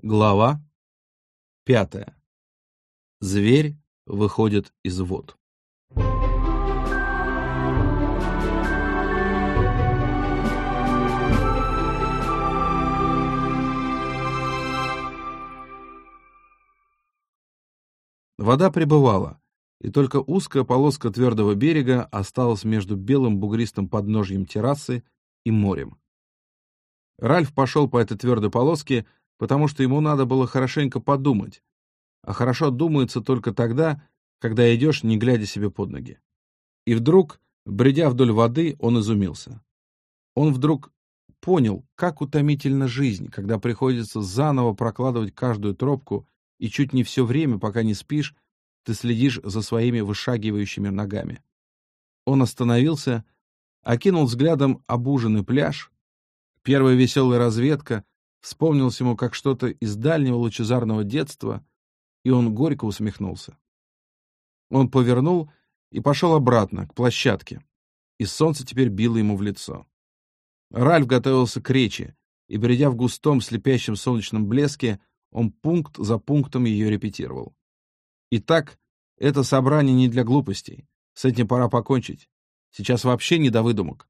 Глава пятая. Зверь выходит из вод. Вода прибывала, и только узкая полоска твердого берега осталась между белым бугристым подножьем террасы и морем. Ральф пошел по этой твердой полоске, потому что ему надо было хорошенько подумать, а хорошо думается только тогда, когда идешь, не глядя себе под ноги. И вдруг, бредя вдоль воды, он изумился. Он вдруг понял, как утомительна жизнь, когда приходится заново прокладывать каждую тропку, и чуть не все время, пока не спишь, ты следишь за своими вышагивающими ногами. Он остановился, окинул взглядом обуженный пляж, Первая веселая разведка вспомнилась ему как что-то из дальнего лучезарного детства, и он горько усмехнулся. Он повернул и пошел обратно, к площадке, и солнце теперь било ему в лицо. Ральф готовился к речи, и, бредя в густом слепящем солнечном блеске, он пункт за пунктом ее репетировал. Итак, это собрание не для глупостей. С этим пора покончить. Сейчас вообще не до выдумок.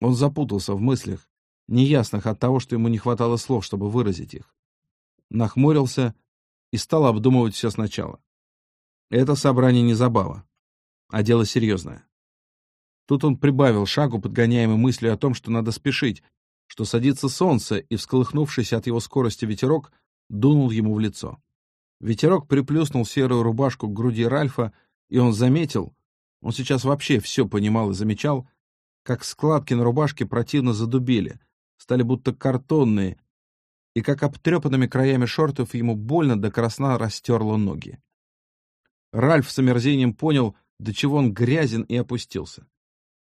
Он запутался в мыслях, неясных от того, что ему не хватало слов, чтобы выразить их. Нахмурился и стал обдумывать все сначала. Это собрание не забава, а дело серьезное. Тут он прибавил шагу, подгоняемый мыслью о том, что надо спешить, что садится солнце, и, всколыхнувшийся от его скорости ветерок, дунул ему в лицо. Ветерок приплюснул серую рубашку к груди Ральфа, и он заметил, он сейчас вообще все понимал и замечал, как складки на рубашке противно задубели, стали будто картонные, и как обтрепанными краями шортов ему больно до красна растерло ноги. Ральф с омерзением понял, до чего он грязен и опустился.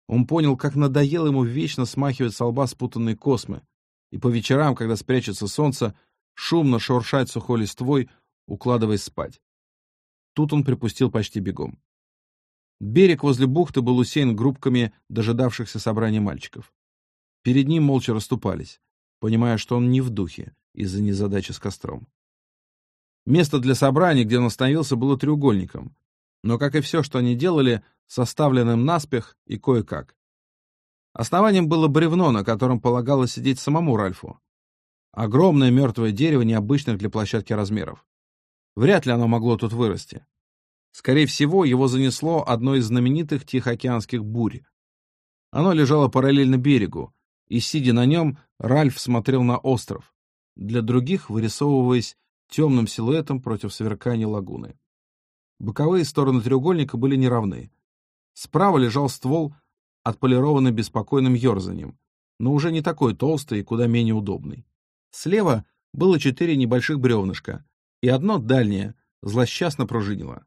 Он понял, как надоело ему вечно смахивать со лба спутанные космы, и по вечерам, когда спрячется солнце, шумно шуршать сухой листвой, укладываясь спать. Тут он припустил почти бегом. Берег возле бухты был усеян группками дожидавшихся собрания мальчиков. Перед ним молча расступались, понимая, что он не в духе из-за незадачи с костром. Место для собрания, где он остановился, было треугольником, но, как и все, что они делали, составленным наспех и кое-как. Основанием было бревно, на котором полагалось сидеть самому Ральфу. Огромное мертвое дерево необычных для площадки размеров. Вряд ли оно могло тут вырасти. Скорее всего, его занесло одной из знаменитых тихоокеанских бурь. Оно лежало параллельно берегу, и, сидя на нем, Ральф смотрел на остров, для других вырисовываясь темным силуэтом против сверкания лагуны. Боковые стороны треугольника были неравны. Справа лежал ствол, отполированный беспокойным ерзанием, но уже не такой толстый и куда менее удобный. Слева было четыре небольших бревнышка, и одно дальнее злосчастно пружинило.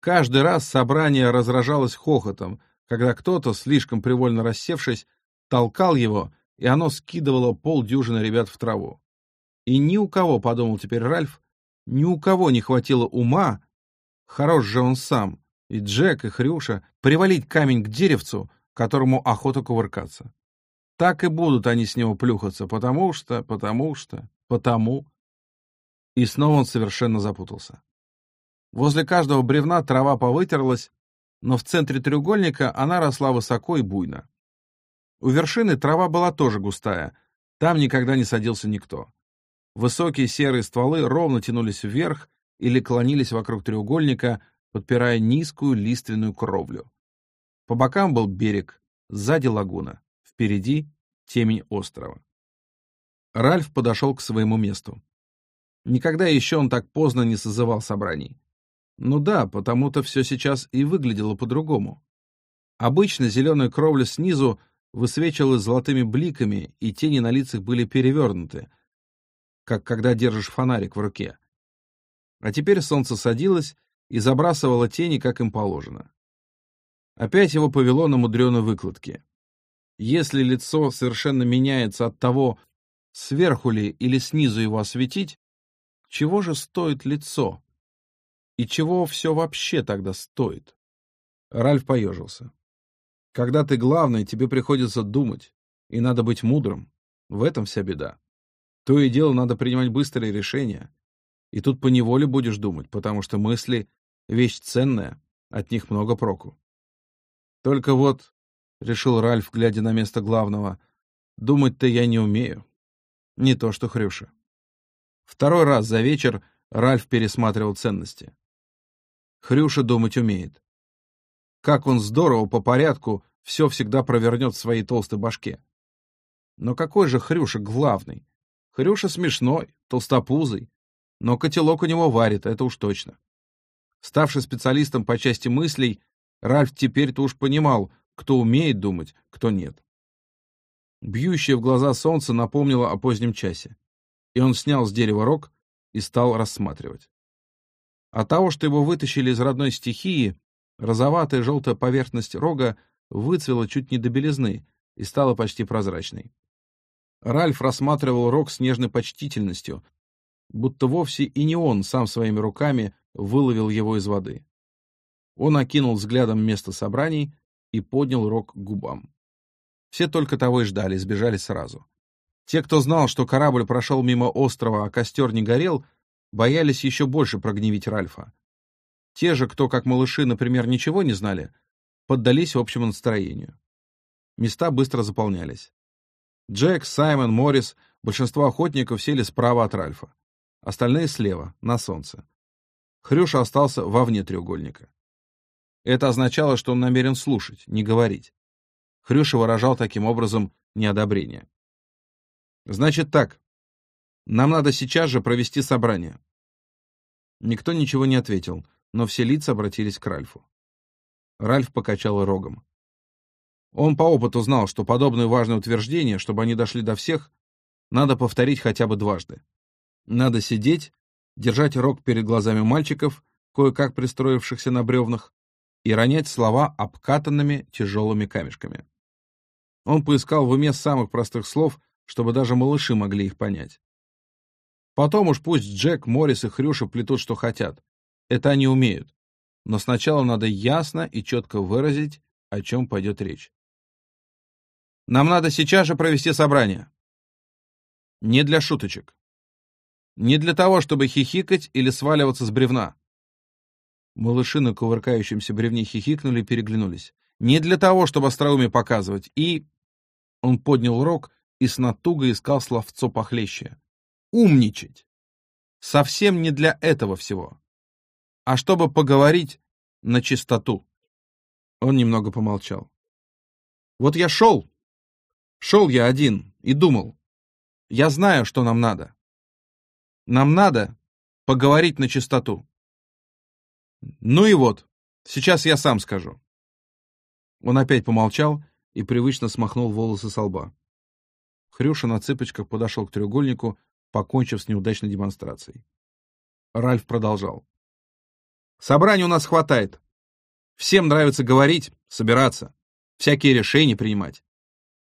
Каждый раз собрание разражалось хохотом, когда кто-то, слишком привольно рассевшись, толкал его, и оно скидывало полдюжины ребят в траву. И ни у кого, подумал теперь Ральф, ни у кого не хватило ума, хорош же он сам, и Джек, и Хрюша, привалить камень к деревцу, которому охота кувыркаться. Так и будут они с него плюхаться, потому что, потому что, потому. И снова он совершенно запутался. Возле каждого бревна трава повытерлась, но в центре треугольника она росла высоко и буйно. У вершины трава была тоже густая, там никогда не садился никто. Высокие серые стволы ровно тянулись вверх или клонились вокруг треугольника, подпирая низкую лиственную кровлю. По бокам был берег, сзади лагуна, впереди темень острова. Ральф подошел к своему месту. Никогда еще он так поздно не созывал собраний. Ну да, потому-то все сейчас и выглядело по-другому. Обычно зеленая кровля снизу высвечивалась золотыми бликами, и тени на лицах были перевернуты, как когда держишь фонарик в руке. А теперь солнце садилось и забрасывало тени, как им положено. Опять его повело на мудреной выкладке. Если лицо совершенно меняется от того, сверху ли или снизу его осветить, чего же стоит лицо? И чего все вообще тогда стоит? Ральф поежился. Когда ты главный, тебе приходится думать, и надо быть мудрым. В этом вся беда. То и дело надо принимать быстрые решения. И тут поневоле будешь думать, потому что мысли — вещь ценная, от них много проку. Только вот, — решил Ральф, глядя на место главного, — думать-то я не умею. Не то что Хрюша. Второй раз за вечер Ральф пересматривал ценности. Хрюша думать умеет. Как он здорово по порядку все всегда провернет в своей толстой башке. Но какой же Хрюша главный? Хрюша смешной, толстопузый, но котелок у него варит, это уж точно. Ставший специалистом по части мыслей, Ральф теперь-то уж понимал, кто умеет думать, кто нет. Бьющее в глаза солнце напомнило о позднем часе, и он снял с дерева рог и стал рассматривать. От того, что его вытащили из родной стихии, розоватая желтая поверхность рога выцвела чуть не до белизны и стала почти прозрачной. Ральф рассматривал рог с нежной почтительностью, будто вовсе и не он сам своими руками выловил его из воды. Он окинул взглядом место собраний и поднял рог к губам. Все только того и ждали, сбежали сразу. Те, кто знал, что корабль прошел мимо острова, а костер не горел, боялись еще больше прогневить Ральфа. Те же, кто, как малыши, например, ничего не знали, поддались общему настроению. Места быстро заполнялись. Джек, Саймон, Моррис, большинство охотников сели справа от Ральфа. Остальные слева, на солнце. Хрюша остался вовне треугольника. Это означало, что он намерен слушать, не говорить. Хрюша выражал таким образом неодобрение. «Значит так. Нам надо сейчас же провести собрание». Никто ничего не ответил, но все лица обратились к Ральфу. Ральф покачал рогом. Он по опыту знал, что подобные важные утверждения, чтобы они дошли до всех, надо повторить хотя бы дважды. Надо сидеть, держать рог перед глазами мальчиков, кое-как пристроившихся на бревнах, и ронять слова обкатанными тяжелыми камешками. Он поискал в уме самых простых слов, чтобы даже малыши могли их понять. Потом уж пусть Джек, Моррис и Хрюша плетут, что хотят. Это они умеют. Но сначала надо ясно и четко выразить, о чем пойдет речь. Нам надо сейчас же провести собрание. Не для шуточек. Не для того, чтобы хихикать или сваливаться с бревна. Малыши на кувыркающемся бревне хихикнули и переглянулись. Не для того, чтобы остроумие показывать. И... Он поднял рог и с натугой искал словцо похлеще. Умничать. Совсем не для этого всего. А чтобы поговорить на чистоту. Он немного помолчал. Вот я шел. Шел я один и думал. Я знаю, что нам надо. Нам надо поговорить на чистоту. Ну и вот, сейчас я сам скажу. Он опять помолчал и привычно смахнул волосы со лба. Хрюша на цыпочках подошел к треугольнику, покончив с неудачной демонстрацией. Ральф продолжал. «Собраний у нас хватает. Всем нравится говорить, собираться, всякие решения принимать.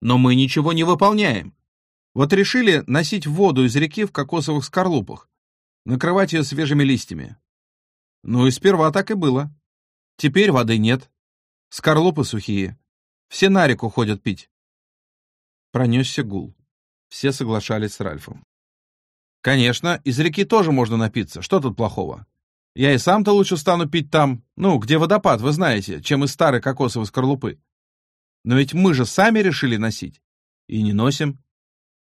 Но мы ничего не выполняем. Вот решили носить воду из реки в кокосовых скорлупах, накрывать ее свежими листьями. Ну и сперва так и было. Теперь воды нет. Скорлупы сухие. Все на реку ходят пить. Пронесся гул. Все соглашались с Ральфом. Конечно, из реки тоже можно напиться. Что тут плохого? Я и сам-то лучше стану пить там, ну, где водопад, вы знаете, чем из старой кокосовой скорлупы. Но ведь мы же сами решили носить. И не носим.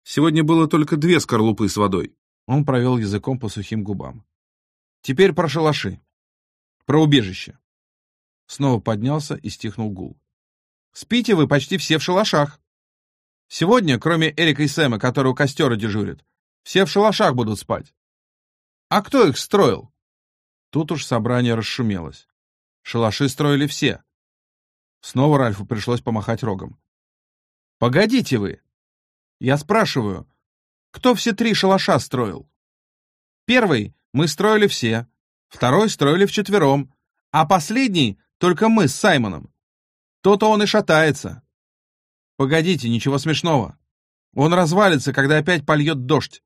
Сегодня было только две скорлупы с водой. Он провел языком по сухим губам. Теперь про шалаши. Про убежище. Снова поднялся и стихнул гул. Спите вы почти все в шалашах. Сегодня, кроме Эрика и Сэма, которые у костера дежурят, все в шалашах будут спать. А кто их строил? Тут уж собрание расшумелось. Шалаши строили все. Снова Ральфу пришлось помахать рогом. «Погодите вы! Я спрашиваю, кто все три шалаша строил? Первый мы строили все, второй строили вчетвером, а последний только мы с Саймоном. То-то он и шатается. Погодите, ничего смешного. Он развалится, когда опять польет дождь.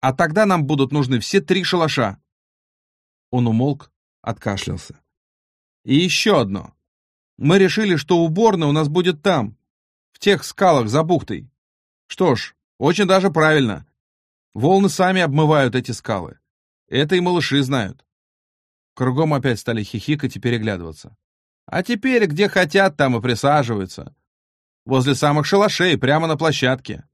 А тогда нам будут нужны все три шалаша. Он умолк, откашлялся. И еще одно. Мы решили, что уборная у нас будет там, в тех скалах за бухтой. Что ж, очень даже правильно. Волны сами обмывают эти скалы. Это и малыши знают. Кругом опять стали хихикать и переглядываться. А теперь где хотят, там и присаживаются. Возле самых шалашей, прямо на площадке.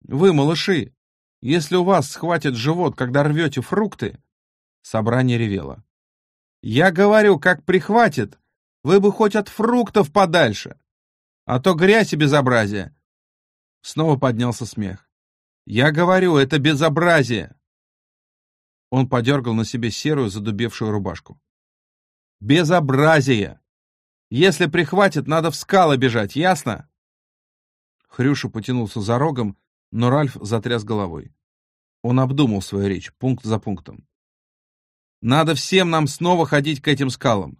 Вы, малыши, если у вас схватит живот, когда рвете фрукты... Собрание ревело. Я говорю, как прихватит, вы бы хоть от фруктов подальше. А то грязь и безобразие. Снова поднялся смех. Я говорю, это безобразие. Он подергал на себе серую задубевшую рубашку. Безобразие! Если прихватит, надо в скалы бежать, ясно? Хрюша потянулся за рогом, но Ральф затряс головой. Он обдумал свою речь, пункт за пунктом. «Надо всем нам снова ходить к этим скалам,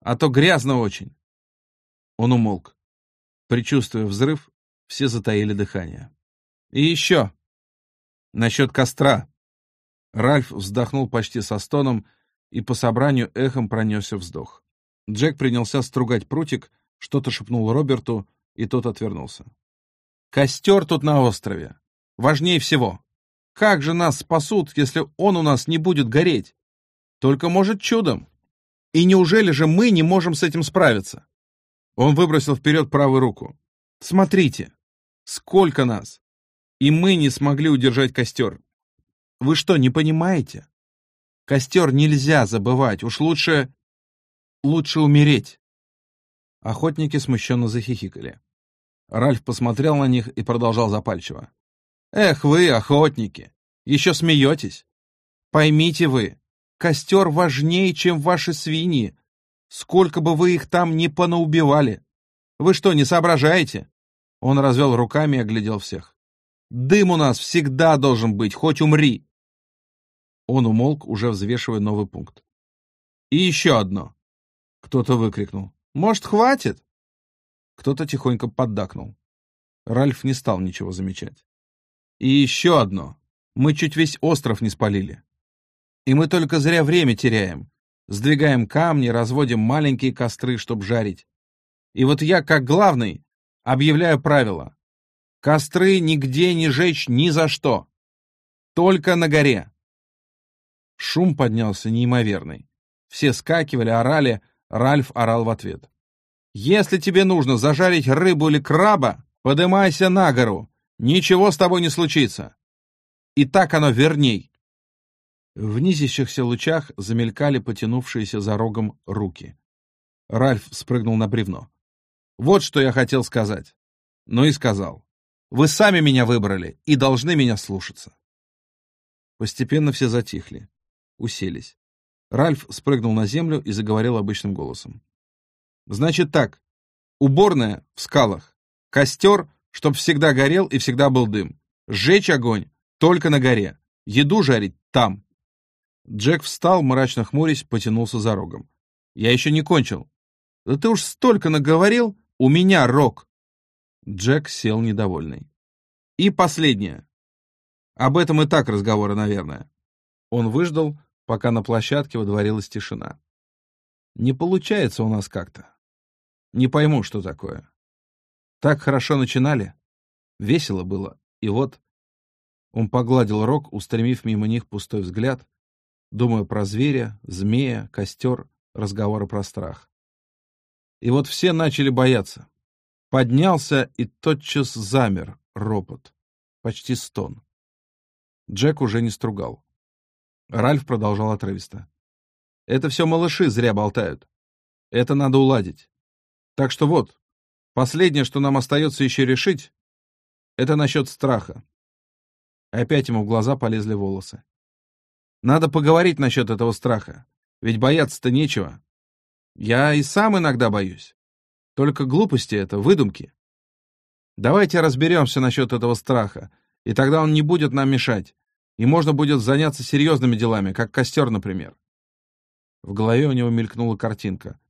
а то грязно очень». Он умолк. Причувствуя взрыв, все затаили дыхание. «И еще! Насчет костра!» Ральф вздохнул почти со стоном, и по собранию эхом пронесся вздох. Джек принялся стругать прутик, что-то шепнул Роберту, и тот отвернулся. «Костер тут на острове. Важнее всего. Как же нас спасут, если он у нас не будет гореть? Только, может, чудом. И неужели же мы не можем с этим справиться? Он выбросил вперед правую руку. Смотрите, сколько нас! И мы не смогли удержать костер. Вы что, не понимаете? Костер нельзя забывать, уж лучше... лучше умереть. Охотники смущенно захихикали. Ральф посмотрел на них и продолжал запальчиво. Эх вы, охотники, еще смеетесь. Поймите вы, костер важнее, чем ваши свиньи, сколько бы вы их там ни понаубивали. Вы что, не соображаете? Он развел руками и оглядел всех. Дым у нас всегда должен быть, хоть умри. Он умолк, уже взвешивая новый пункт. И еще одно. Кто-то выкрикнул. Может, хватит? Кто-то тихонько поддакнул. Ральф не стал ничего замечать. И еще одно. Мы чуть весь остров не спалили. И мы только зря время теряем. Сдвигаем камни, разводим маленькие костры, чтобы жарить. И вот я, как главный, объявляю правило. Костры нигде не жечь ни за что. Только на горе. Шум поднялся неимоверный. Все скакивали, орали, Ральф орал в ответ. «Если тебе нужно зажарить рыбу или краба, подымайся на гору, Ничего с тобой не случится. И так оно верней. В низящихся лучах замелькали потянувшиеся за рогом руки. Ральф спрыгнул на бревно. Вот что я хотел сказать. Ну и сказал. Вы сами меня выбрали и должны меня слушаться. Постепенно все затихли, уселись. Ральф спрыгнул на землю и заговорил обычным голосом. «Значит так. Уборная в скалах. Костер Чтоб всегда горел и всегда был дым. Сжечь огонь только на горе. Еду жарить там. Джек встал, мрачно хмурясь, потянулся за рогом. Я еще не кончил. Да ты уж столько наговорил, у меня рог. Джек сел недовольный. И последнее. Об этом и так разговоры, наверное. Он выждал, пока на площадке водворилась тишина. Не получается у нас как-то. Не пойму, что такое. Так хорошо начинали. Весело было. И вот... Он погладил рог, устремив мимо них пустой взгляд, думая про зверя, змея, костер, разговоры про страх. И вот все начали бояться. Поднялся и тотчас замер ропот, почти стон. Джек уже не стругал. Ральф продолжал отрывисто. «Это все малыши зря болтают. Это надо уладить. Так что вот, Последнее, что нам остается еще решить, это насчет страха. Опять ему в глаза полезли волосы. Надо поговорить насчет этого страха, ведь бояться-то нечего. Я и сам иногда боюсь. Только глупости это, выдумки. Давайте разберемся насчет этого страха, и тогда он не будет нам мешать, и можно будет заняться серьезными делами, как костер, например. В голове у него мелькнула картинка.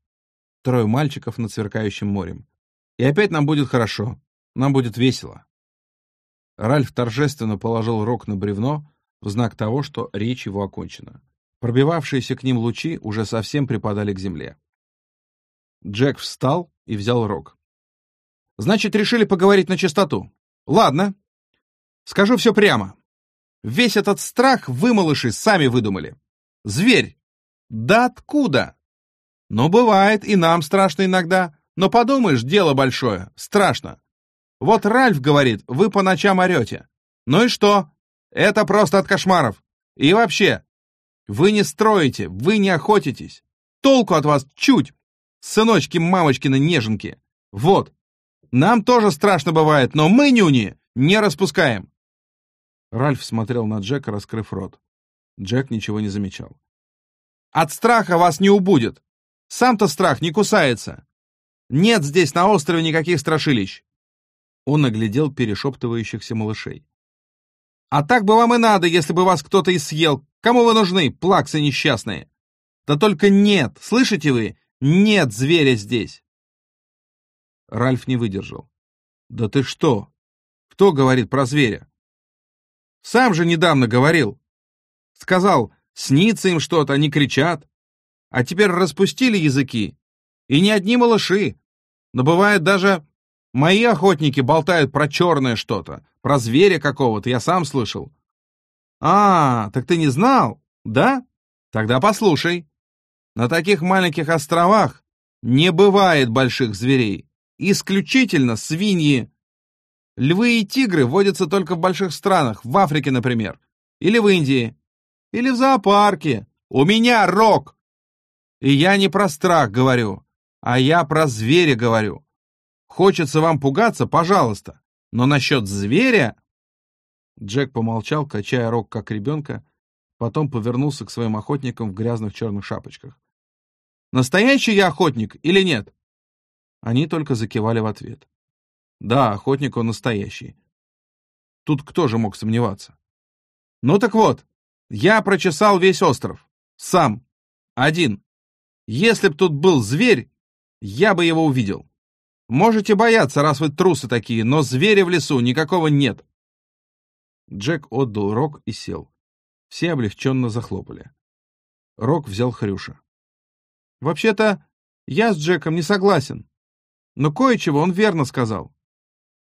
Трое мальчиков над сверкающим морем. И опять нам будет хорошо. Нам будет весело. Ральф торжественно положил рог на бревно в знак того, что речь его окончена. Пробивавшиеся к ним лучи уже совсем припадали к земле. Джек встал и взял рог. «Значит, решили поговорить на чистоту. Ладно. Скажу все прямо. Весь этот страх вы, малыши, сами выдумали. Зверь! Да откуда? Ну, бывает, и нам страшно иногда. Но подумаешь, дело большое, страшно. Вот Ральф говорит, вы по ночам орете. Ну и что? Это просто от кошмаров. И вообще, вы не строите, вы не охотитесь. Толку от вас чуть. Сыночки-мамочкины неженки. Вот. Нам тоже страшно бывает, но мы, нюни, не распускаем. Ральф смотрел на Джека, раскрыв рот. Джек ничего не замечал. От страха вас не убудет. Сам-то страх не кусается. Нет здесь на острове никаких страшилищ. Он оглядел перешептывающихся малышей. А так бы вам и надо, если бы вас кто-то и съел. Кому вы нужны, плаксы несчастные? Да только нет, слышите вы? Нет зверя здесь. Ральф не выдержал. Да ты что? Кто говорит про зверя? Сам же недавно говорил. Сказал, снится им что-то, они кричат. А теперь распустили языки. И не одни малыши. Но бывает даже мои охотники болтают про черное что-то, про зверя какого-то, я сам слышал. А, так ты не знал, да? Тогда послушай. На таких маленьких островах не бывает больших зверей. Исключительно свиньи Львы и тигры водятся только в больших странах, в Африке, например, или в Индии, или в зоопарке. У меня рок! И я не про страх говорю, а я про зверя говорю. Хочется вам пугаться, пожалуйста, но насчет зверя...» Джек помолчал, качая рог как ребенка, потом повернулся к своим охотникам в грязных черных шапочках. «Настоящий я охотник или нет?» Они только закивали в ответ. Да, охотник он настоящий. Тут кто же мог сомневаться? Ну так вот, я прочесал весь остров. Сам. Один. Если б тут был зверь, я бы его увидел. Можете бояться, раз вы трусы такие, но зверя в лесу никакого нет. Джек отдал Рок и сел. Все облегченно захлопали. Рок взял Хрюша. «Вообще-то, я с Джеком не согласен. Но кое-чего он верно сказал.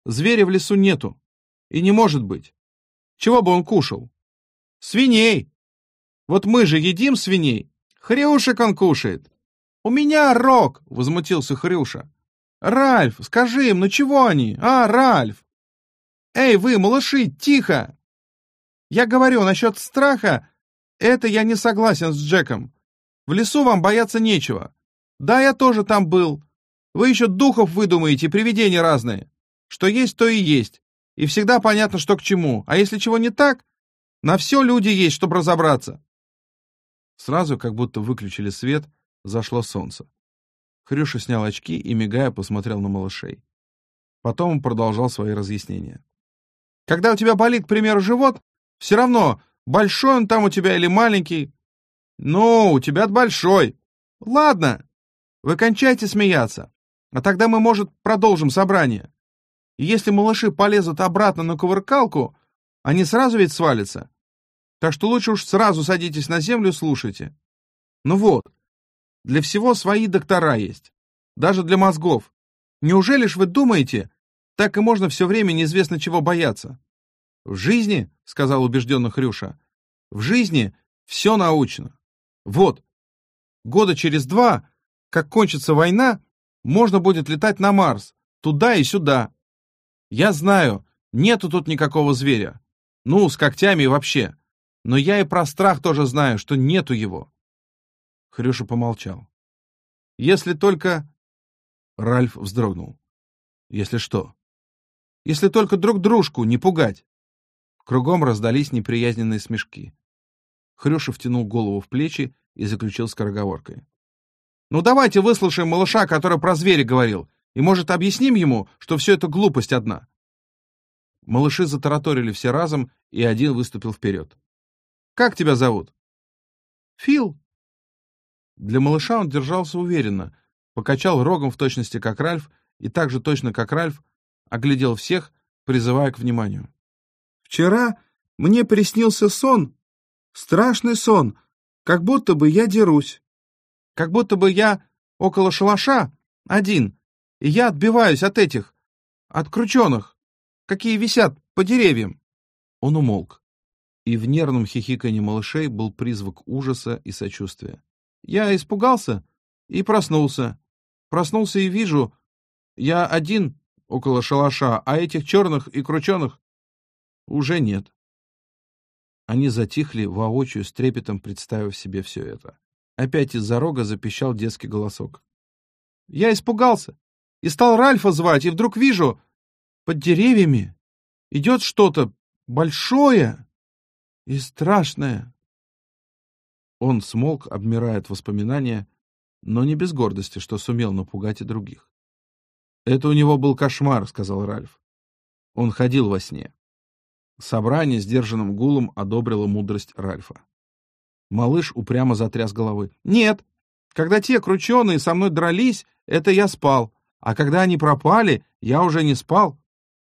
Зверя в лесу нету. И не может быть. Чего бы он кушал? Свиней. Вот мы же едим свиней. Хрюшек он кушает. У меня рог, возмутился Хрюша. Ральф, скажи им, ну чего они? А, Ральф. Эй, вы, малыши, тихо. Я говорю насчет страха. Это я не согласен с Джеком. В лесу вам бояться нечего. Да, я тоже там был. Вы еще духов выдумаете, привидения разные. Что есть, то и есть. И всегда понятно, что к чему. А если чего не так, на все люди есть, чтобы разобраться. Сразу, как будто выключили свет, зашло солнце. Хрюша снял очки и, мигая, посмотрел на малышей. Потом продолжал свои разъяснения. «Когда у тебя болит, к примеру, живот, все равно, большой он там у тебя или маленький. Ну, у тебя большой. Ладно, вы кончайте смеяться, а тогда мы, может, продолжим собрание. Если малыши полезут обратно на кувыркалку, они сразу ведь свалятся. Так что лучше уж сразу садитесь на землю и слушайте. Ну вот, для всего свои доктора есть. Даже для мозгов. Неужели ж вы думаете, так и можно все время неизвестно чего бояться? В жизни, — сказал убежденно Хрюша, — в жизни все научно. Вот, года через два, как кончится война, можно будет летать на Марс, туда и сюда, я знаю, нету тут никакого зверя. Ну, с когтями вообще. Но я и про страх тоже знаю, что нету его. Хрюша помолчал. Если только... Ральф вздрогнул. Если что? Если только друг дружку не пугать. Кругом раздались неприязненные смешки. Хрюша втянул голову в плечи и заключил скороговоркой. «Ну давайте выслушаем малыша, который про зверя говорил. И, может, объясним ему, что все это глупость одна?» Малыши затараторили все разом, и один выступил вперед. «Как тебя зовут?» «Фил». Для малыша он держался уверенно, покачал рогом в точности, как Ральф, и так же точно, как Ральф, оглядел всех, призывая к вниманию. «Вчера мне приснился сон, страшный сон, как будто бы я дерусь, как будто бы я около шалаша, один, и я отбиваюсь от этих, от крученых, какие висят по деревьям. Он умолк. И в нервном хихиканье малышей был призвук ужаса и сочувствия. Я испугался и проснулся. Проснулся и вижу, я один около шалаша, а этих черных и крученых уже нет. Они затихли, воочию с трепетом представив себе все это. Опять из-за рога запищал детский голосок. Я испугался и стал Ральфа звать, и вдруг вижу, под деревьями идет что-то большое и страшное. Он смолк, обмирая от воспоминания, но не без гордости, что сумел напугать и других. «Это у него был кошмар», — сказал Ральф. Он ходил во сне. Собрание сдержанным гулом одобрило мудрость Ральфа. Малыш упрямо затряс головой. «Нет, когда те крученые со мной дрались, это я спал, а когда они пропали, я уже не спал.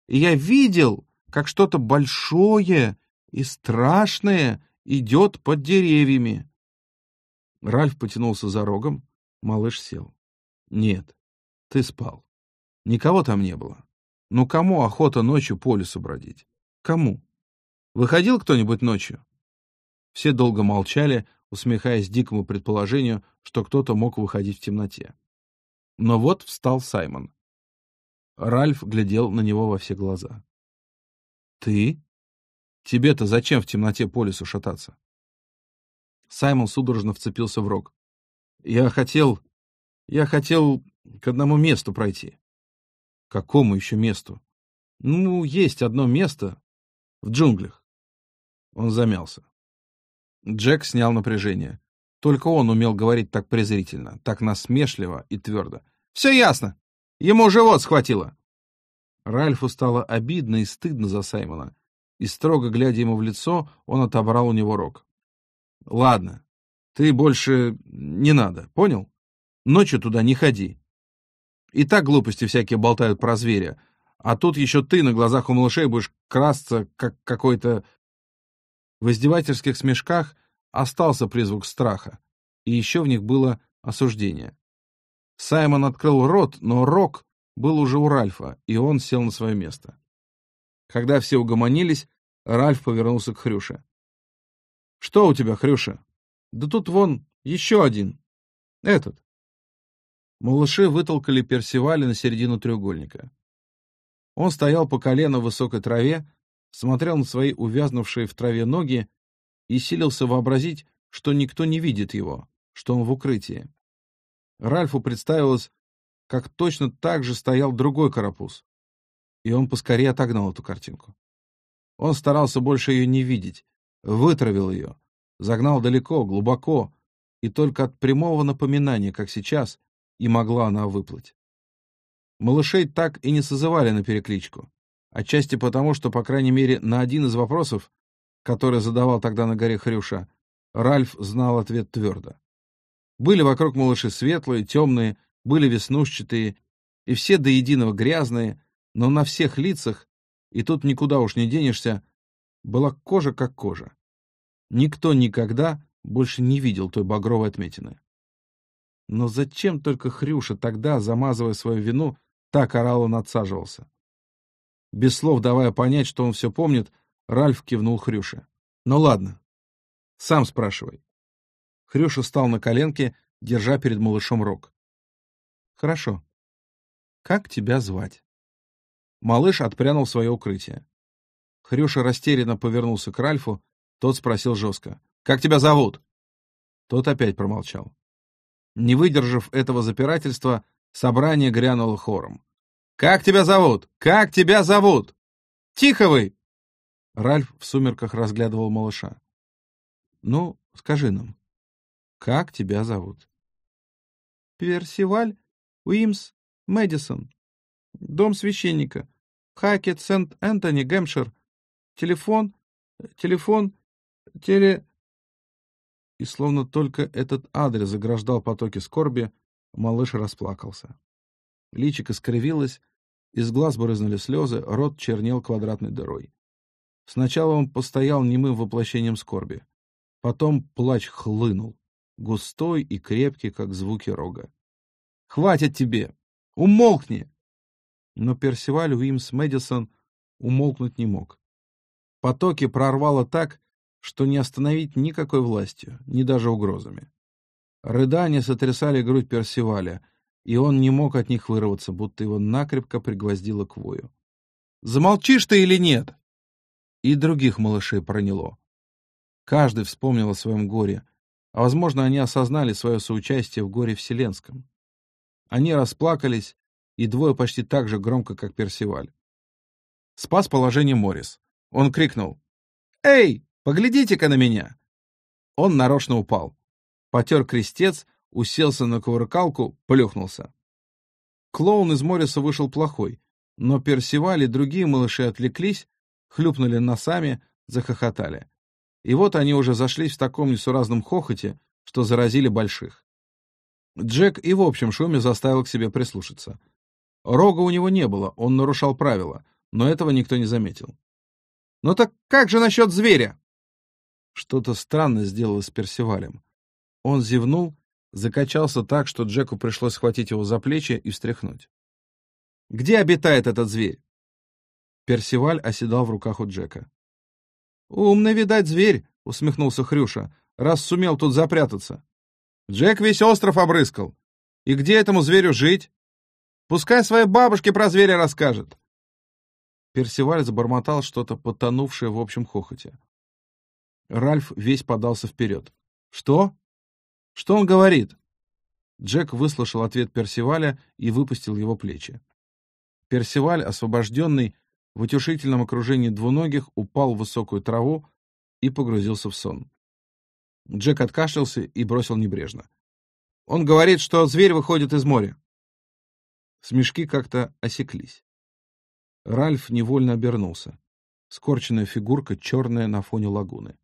И я видел, как что-то большое и страшное идет под деревьями». Ральф потянулся за рогом, малыш сел. «Нет, ты спал. Никого там не было. Ну кому охота ночью по лесу бродить? Кому? Выходил кто-нибудь ночью? Все долго молчали, усмехаясь дикому предположению, что кто-то мог выходить в темноте. Но вот встал Саймон. Ральф глядел на него во все глаза. «Ты? Тебе-то зачем в темноте по лесу шататься?» Саймон судорожно вцепился в рог. «Я хотел... Я хотел к одному месту пройти. Какому еще месту? Ну, есть одно место. В джунглях. Он замялся. Джек снял напряжение. Только он умел говорить так презрительно, так насмешливо и твердо. «Все ясно! Ему живот схватило!» Ральфу стало обидно и стыдно за Саймона, и, строго глядя ему в лицо, он отобрал у него рог. «Ладно, ты больше не надо, понял? Ночью туда не ходи. И так глупости всякие болтают про зверя. А тут еще ты на глазах у малышей будешь красться, как какой-то... В издевательских смешках остался призвук страха, и еще в них было осуждение. Саймон открыл рот, но рог был уже у Ральфа, и он сел на свое место. Когда все угомонились, Ральф повернулся к Хрюше. «Что у тебя, Хрюша?» «Да тут вон еще один. Этот». Малыши вытолкали Персиваля на середину треугольника. Он стоял по колено в высокой траве, смотрел на свои увязнувшие в траве ноги и силился вообразить, что никто не видит его, что он в укрытии. Ральфу представилось, как точно так же стоял другой карапуз, и он поскорее отогнал эту картинку. Он старался больше ее не видеть, вытравил ее, загнал далеко, глубоко, и только от прямого напоминания, как сейчас, и могла она выплыть. Малышей так и не созывали на перекличку, отчасти потому, что, по крайней мере, на один из вопросов, который задавал тогда на горе Хрюша, Ральф знал ответ твердо. Были вокруг малыши светлые, темные, были веснушчатые, и все до единого грязные, но на всех лицах, и тут никуда уж не денешься, была кожа как кожа. Никто никогда больше не видел той багровой отметины. Но зачем только Хрюша тогда, замазывая свою вину, так орал и надсаживался? Без слов давая понять, что он все помнит, Ральф кивнул Хрюше. «Ну ладно, сам спрашивай». Хрюша встал на коленки, держа перед малышом рог. «Хорошо. Как тебя звать?» Малыш отпрянул свое укрытие. Хрюша растерянно повернулся к Ральфу, тот спросил жестко. «Как тебя зовут?» Тот опять промолчал. Не выдержав этого запирательства, собрание грянуло хором. «Как тебя зовут? Как тебя зовут? Тихо вы!» Ральф в сумерках разглядывал малыша. «Ну, скажи нам, как тебя зовут?» «Персиваль Уимс Мэдисон. Дом священника. Хакет Сент-Энтони, Гэмпшир. Телефон, телефон, теле...» и словно только этот адрес заграждал потоки скорби, малыш расплакался. Личико скривилось, из глаз брызнули слезы, рот чернел квадратной дырой. Сначала он постоял немым воплощением скорби. Потом плач хлынул, густой и крепкий, как звуки рога. «Хватит тебе! Умолкни!» Но Персиваль Уимс Мэдисон умолкнуть не мог. Потоки прорвало так, что не остановить никакой властью, ни даже угрозами. Рыдания сотрясали грудь Персиваля, и он не мог от них вырваться, будто его накрепко пригвоздило к вою. «Замолчишь ты или нет?» И других малышей проняло. Каждый вспомнил о своем горе, а, возможно, они осознали свое соучастие в горе вселенском. Они расплакались, и двое почти так же громко, как Персиваль. Спас положение Морис. Он крикнул. «Эй, поглядите-ка на меня!» Он нарочно упал. Потер крестец, уселся на кувыркалку, плюхнулся. Клоун из Морриса вышел плохой, но Персиваль и другие малыши отвлеклись, хлюпнули носами, захохотали. И вот они уже зашлись в таком несуразном хохоте, что заразили больших. Джек и в общем шуме заставил к себе прислушаться. Рога у него не было, он нарушал правила, но этого никто не заметил. «Ну так как же насчет зверя?» Что-то странно сделалось с Персивалем. Он зевнул, закачался так, что Джеку пришлось схватить его за плечи и встряхнуть. «Где обитает этот зверь?» Персиваль оседал в руках у Джека. «Умный, видать, зверь», — усмехнулся Хрюша, «раз сумел тут запрятаться. Джек весь остров обрыскал. И где этому зверю жить? Пускай своей бабушке про зверя расскажет». Персиваль забормотал что-то, потонувшее в общем хохоте. Ральф весь подался вперед. «Что? Что он говорит?» Джек выслушал ответ Персиваля и выпустил его плечи. Персиваль, освобожденный, в утешительном окружении двуногих упал в высокую траву и погрузился в сон. Джек откашлялся и бросил небрежно. «Он говорит, что зверь выходит из моря». Смешки как-то осеклись. Ральф невольно обернулся. Скорченная фигурка, черная на фоне лагуны.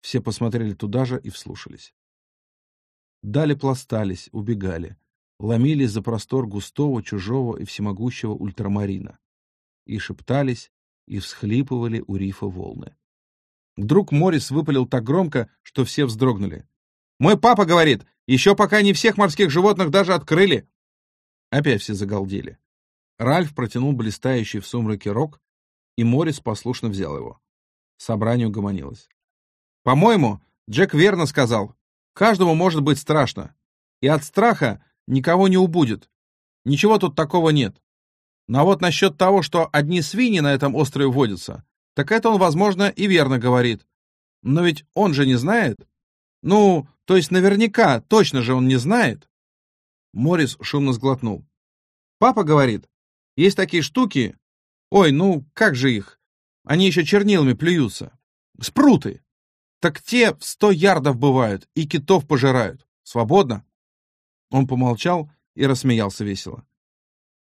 Все посмотрели туда же и вслушались. Дали пластались, убегали, ломились за простор густого, чужого и всемогущего ультрамарина и шептались, и всхлипывали у рифа волны. Вдруг Морис выпалил так громко, что все вздрогнули. «Мой папа говорит, еще пока не всех морских животных даже открыли!» Опять все загалдели. Ральф протянул блистающий в сумраке рог, и Морис послушно взял его. Собрание угомонилось. «По-моему, Джек верно сказал. Каждому может быть страшно. И от страха никого не убудет. Ничего тут такого нет. Но вот насчет того, что одни свиньи на этом острове водятся, так это он, возможно, и верно говорит. Но ведь он же не знает. Ну, то есть наверняка, точно же он не знает. Морис шумно сглотнул. Папа говорит, есть такие штуки... Ой, ну, как же их? Они еще чернилами плюются. Спруты. Так те в сто ярдов бывают и китов пожирают. Свободно? Он помолчал и рассмеялся весело.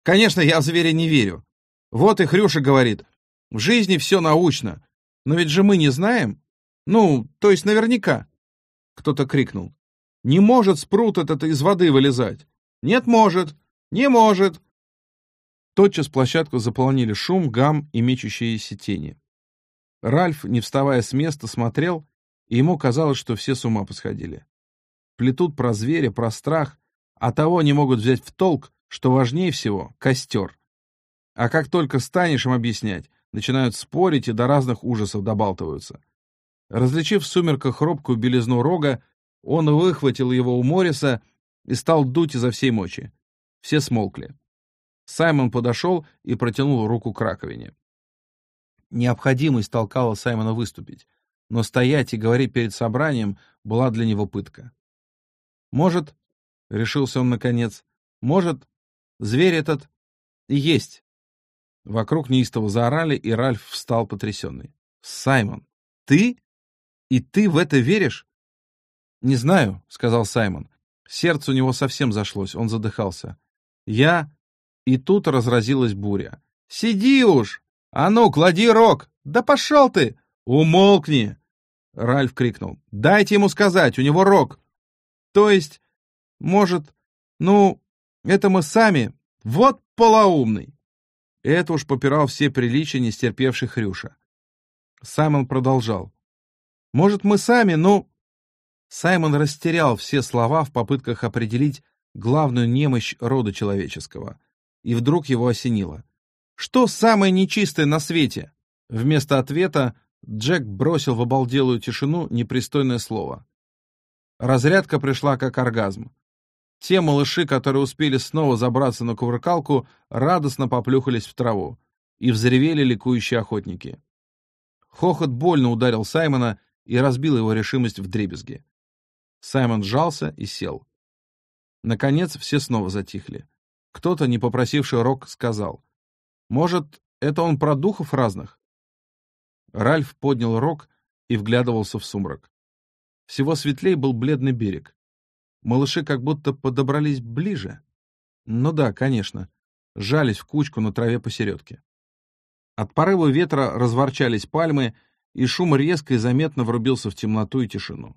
Конечно, я в зверя не верю. Вот и Хрюша говорит, в жизни все научно. Но ведь же мы не знаем. Ну, то есть наверняка. Кто-то крикнул. Не может спрут этот из воды вылезать. Нет, может. Не может. Тотчас площадку заполонили шум, гам и мечущиеся тени. Ральф, не вставая с места, смотрел, и ему казалось, что все с ума посходили. Плетут про зверя, про страх, а того не могут взять в толк, что важнее всего — костер. А как только станешь им объяснять, начинают спорить и до разных ужасов добалтываются. Различив в сумерках робкую белизну рога, он выхватил его у Морриса и стал дуть изо всей мочи. Все смолкли. Саймон подошел и протянул руку к раковине. Необходимость толкала Саймона выступить, но стоять и говорить перед собранием была для него пытка. «Может, — решился он наконец, — может, Зверь этот и есть. Вокруг неистово заорали, и Ральф встал потрясенный. «Саймон, ты? И ты в это веришь?» «Не знаю», — сказал Саймон. Сердце у него совсем зашлось, он задыхался. «Я...» И тут разразилась буря. «Сиди уж! А ну, клади рог! Да пошел ты! Умолкни!» Ральф крикнул. «Дайте ему сказать, у него рог!» «То есть, может, ну, это мы сами. Вот полоумный. Это уж попирал все приличия, не стерпевший Хрюша. Саймон продолжал. Может, мы сами, ну... Саймон растерял все слова в попытках определить главную немощь рода человеческого. И вдруг его осенило. Что самое нечистое на свете? Вместо ответа Джек бросил в обалделую тишину непристойное слово. Разрядка пришла как оргазм. Те малыши, которые успели снова забраться на кувыркалку, радостно поплюхались в траву и взревели ликующие охотники. Хохот больно ударил Саймона и разбил его решимость в дребезги. Саймон сжался и сел. Наконец все снова затихли. Кто-то, не попросивший Рок, сказал. «Может, это он про духов разных?» Ральф поднял Рок и вглядывался в сумрак. Всего светлей был бледный берег. Малыши как будто подобрались ближе. Ну да, конечно. Жались в кучку на траве посередке. От порыва ветра разворчались пальмы, и шум резко и заметно врубился в темноту и тишину.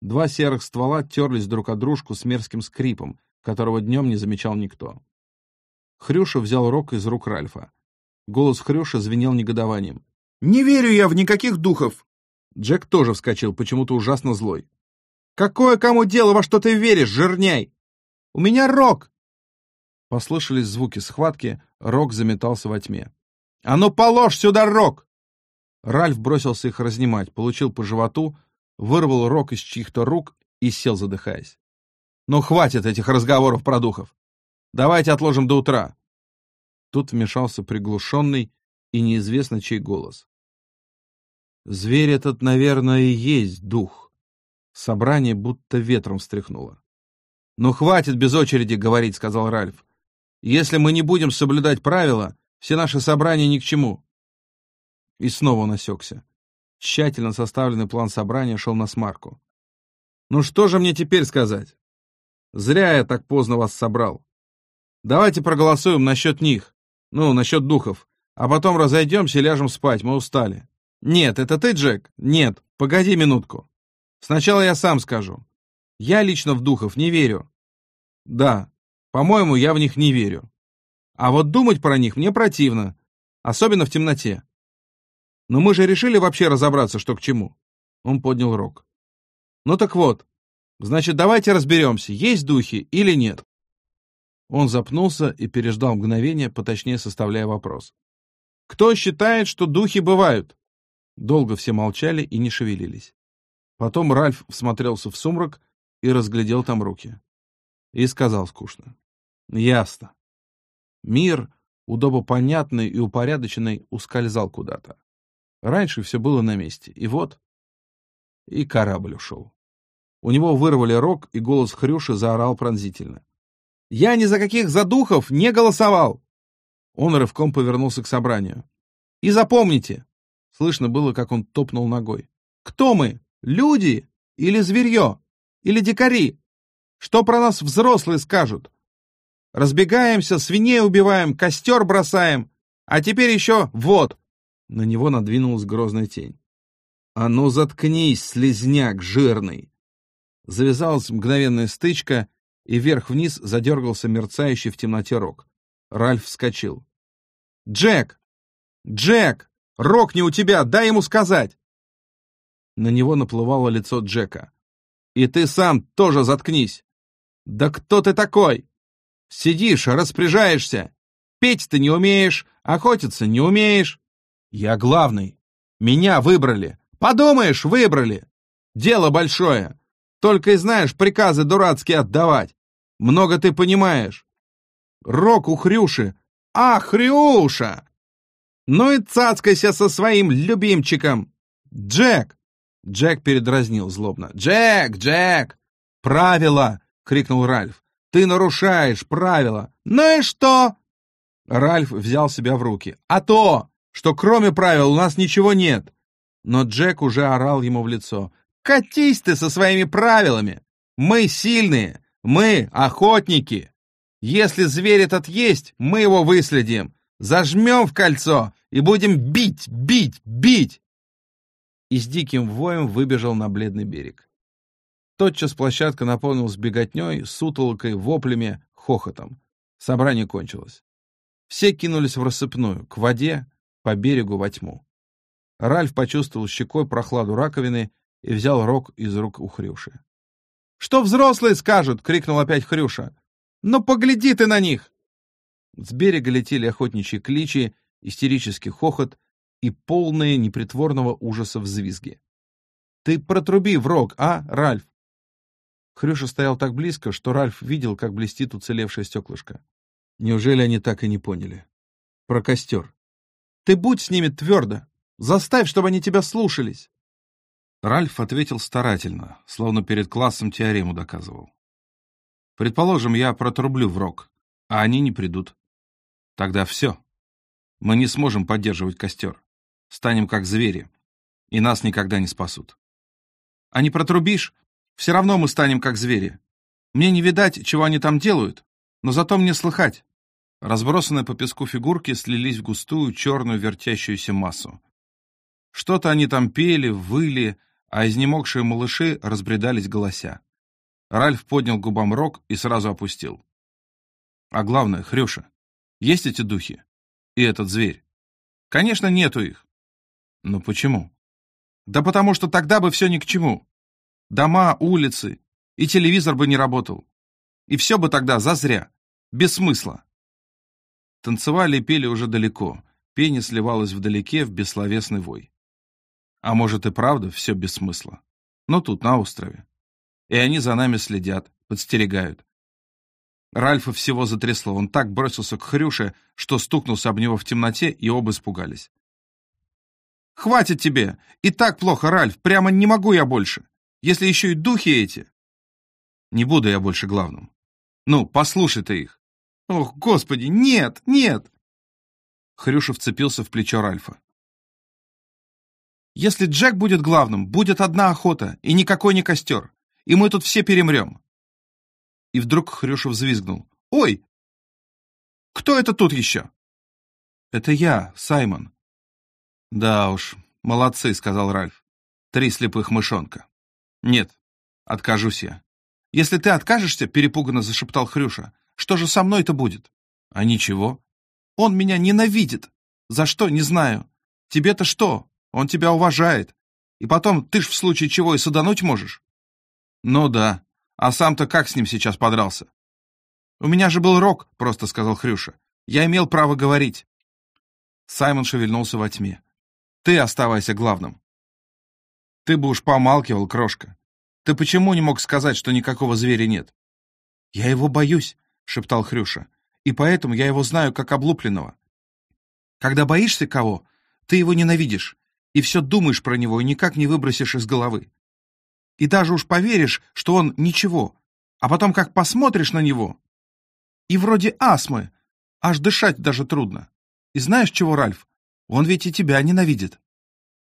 Два серых ствола терлись друг о дружку с мерзким скрипом, которого днем не замечал никто. Хрюша взял рог из рук Ральфа. Голос Хрюша звенел негодованием. «Не верю я в никаких духов!» Джек тоже вскочил, почему-то ужасно злой. «Какое кому дело, во что ты веришь, жирняй? У меня рог!» Послышались звуки схватки, рог заметался во тьме. «А ну положь сюда рог!» Ральф бросился их разнимать, получил по животу, вырвал рог из чьих-то рук и сел, задыхаясь. «Ну, хватит этих разговоров про духов! Давайте отложим до утра!» Тут вмешался приглушенный и неизвестно чей голос. «Зверь этот, наверное, и есть дух». Собрание будто ветром встряхнуло. «Ну, хватит без очереди говорить», — сказал Ральф. «Если мы не будем соблюдать правила, все наши собрания ни к чему». И снова он осекся. Тщательно составленный план собрания шел на смарку. «Ну что же мне теперь сказать? Зря я так поздно вас собрал. Давайте проголосуем насчет них, ну, насчет духов, а потом разойдемся и ляжем спать, мы устали». «Нет, это ты, Джек? Нет, погоди минутку. Сначала я сам скажу. Я лично в духов не верю. Да, по-моему, я в них не верю. А вот думать про них мне противно, особенно в темноте. Но мы же решили вообще разобраться, что к чему. Он поднял рог. Ну так вот, значит, давайте разберемся, есть духи или нет. Он запнулся и переждал мгновение, поточнее составляя вопрос. Кто считает, что духи бывают? Долго все молчали и не шевелились. Потом Ральф всмотрелся в сумрак и разглядел там руки. И сказал скучно. Ясно. Мир, удобопонятный и упорядоченный, ускользал куда-то. Раньше все было на месте, и вот... И корабль ушел. У него вырвали рог, и голос Хрюши заорал пронзительно. «Я ни за каких задухов не голосовал!» Он рывком повернулся к собранию. «И запомните!» Слышно было, как он топнул ногой. «Кто мы? Люди? Или зверье? Или дикари? Что про нас взрослые скажут? Разбегаемся, свиней убиваем, костер бросаем, а теперь еще вот, на него надвинулась грозная тень. «А ну заткнись, слезняк жирный!» Завязалась мгновенная стычка, и вверх-вниз задергался мерцающий в темноте рог. Ральф вскочил. «Джек! Джек! Рог не у тебя, дай ему сказать!» На него наплывало лицо Джека. «И ты сам тоже заткнись! Да кто ты такой? Сидишь, распоряжаешься! Петь ты не умеешь, охотиться не умеешь, я главный. Меня выбрали. Подумаешь, выбрали. Дело большое. Только и знаешь приказы дурацкие отдавать. Много ты понимаешь. Рок у Хрюши. А, Хрюша! Ну и цацкайся со своим любимчиком. Джек! Джек передразнил злобно. Джек, Джек! Правила! крикнул Ральф. Ты нарушаешь правила. Ну и что? Ральф взял себя в руки. А то! что кроме правил у нас ничего нет. Но Джек уже орал ему в лицо. «Катись ты со своими правилами! Мы сильные, мы охотники! Если зверь этот есть, мы его выследим, зажмем в кольцо и будем бить, бить, бить!» И с диким воем выбежал на бледный берег. Тотчас площадка наполнилась беготней, сутолокой, воплями, хохотом. Собрание кончилось. Все кинулись в рассыпную, к воде, по берегу во тьму. Ральф почувствовал щекой прохладу раковины и взял рог из рук у Хрюши. «Что взрослые скажут?» — крикнул опять Хрюша. «Ну погляди ты на них!» С берега летели охотничьи кличи, истерический хохот, и полные непритворного ужаса взвизги. «Ты протруби в рог, а, Ральф?» Хрюша стоял так близко, что Ральф видел, как блестит уцелевшее стеклышко. Неужели они так и не поняли? Про костер. «Ты будь с ними твердо! Заставь, чтобы они тебя слушались!» Ральф ответил старательно, словно перед классом теорему доказывал. «Предположим, я протрублю в рог, а они не придут. Тогда все. Мы не сможем поддерживать костер. Станем как звери, и нас никогда не спасут. А не протрубишь, все равно мы станем как звери. Мне не видать, чего они там делают, но зато мне слыхать. Разбросанные по песку фигурки слились в густую черную вертящуюся массу. Что-то они там пели, выли, а изнемогшие малыши разбредались голося. Ральф поднял губам рог и сразу опустил. А главное, Хрюша, есть эти духи? И этот зверь? Конечно, нету их. Но почему? Да потому что тогда бы все ни к чему. Дома, улицы, и телевизор бы не работал. И все бы тогда зазря, без смысла. Танцевали и пели уже далеко, пение сливалось вдалеке в бессловесный вой. А может и правда все без смысла. Но тут, на острове. И они за нами следят, подстерегают. Ральфа всего затрясло, он так бросился к Хрюше, что стукнулся об него в темноте, и оба испугались. «Хватит тебе! И так плохо, Ральф, прямо не могу я больше! Если еще и духи эти!» «Не буду я больше главным. Ну, послушай ты их!» «Ох, господи, нет, нет!» Хрюша вцепился в плечо Ральфа. «Если Джек будет главным, будет одна охота, и никакой не костер, и мы тут все перемрем!» И вдруг Хрюша взвизгнул. «Ой! Кто это тут еще?» «Это я, Саймон». «Да уж, молодцы», — сказал Ральф. «Три слепых мышонка». «Нет, откажусь я». «Если ты откажешься», — перепуганно зашептал Хрюша, «что же со мной-то будет?» «А ничего». «Он меня ненавидит. За что, не знаю. Тебе-то что? Он тебя уважает. И потом, ты ж в случае чего и садануть можешь». «Ну да. А сам-то как с ним сейчас подрался?» «У меня же был рок», — просто сказал Хрюша. «Я имел право говорить». Саймон шевельнулся во тьме. «Ты оставайся главным». «Ты бы уж помалкивал, крошка. Ты почему не мог сказать, что никакого зверя нет?» «Я его боюсь», — шептал Хрюша. «И поэтому я его знаю как облупленного. Когда боишься кого, ты его ненавидишь, и все думаешь про него и никак не выбросишь из головы. И даже уж поверишь, что он ничего, а потом как посмотришь на него, и вроде астмы, аж дышать даже трудно. И знаешь чего, Ральф? Он ведь и тебя ненавидит.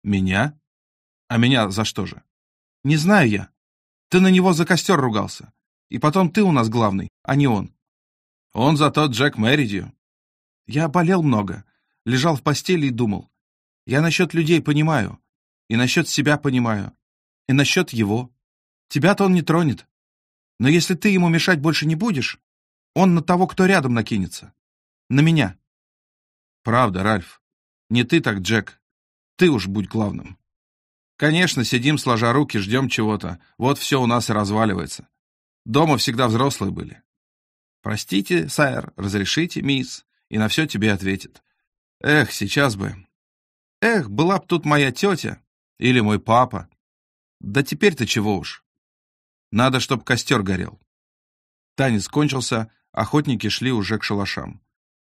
Меня? А меня за что же? Не знаю я. Ты на него за костер ругался. И потом ты у нас главный, а не он. Он зато Джек Мэридью. Я болел много, лежал в постели и думал. Я насчет людей понимаю, и насчет себя понимаю, и насчет его. Тебя-то он не тронет. Но если ты ему мешать больше не будешь, он на того, кто рядом накинется. На меня. Правда, Ральф. Не ты так, Джек. Ты уж будь главным. Конечно, сидим, сложа руки, ждем чего-то. Вот все у нас и разваливается. Дома всегда взрослые были. Простите, сэр, разрешите, мисс, и на все тебе ответит. Эх, сейчас бы. Эх, была б тут моя тетя или мой папа. Да теперь-то чего уж. Надо, чтоб костер горел. Танец кончился, охотники шли уже к шалашам.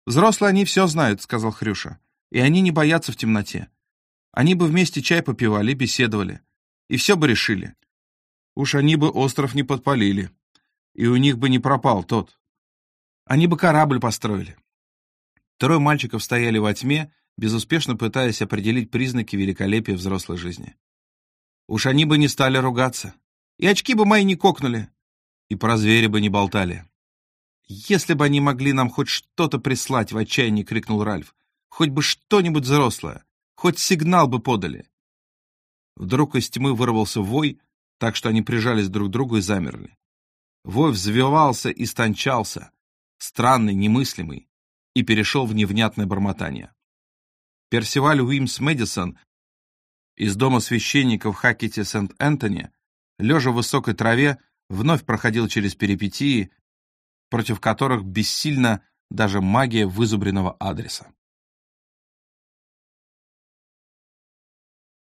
«Взрослые они все знают», — сказал Хрюша. «И они не боятся в темноте. Они бы вместе чай попивали, беседовали. И все бы решили. Уж они бы остров не подпалили. И у них бы не пропал тот. Они бы корабль построили». Трое мальчиков стояли во тьме, безуспешно пытаясь определить признаки великолепия взрослой жизни. Уж они бы не стали ругаться. И очки бы мои не кокнули. И про зверя бы не болтали. «Если бы они могли нам хоть что-то прислать!» — в отчаянии крикнул Ральф. «Хоть бы что-нибудь взрослое! Хоть сигнал бы подали!» Вдруг из тьмы вырвался вой, так что они прижались друг к другу и замерли. Вой взвивался и стончался, странный, немыслимый, и перешел в невнятное бормотание. Персиваль Уимс Мэдисон из дома священника в Хакете Сент-Энтони, лежа в высокой траве, вновь проходил через перипетии, против которых бессильна даже магия вызубренного адреса.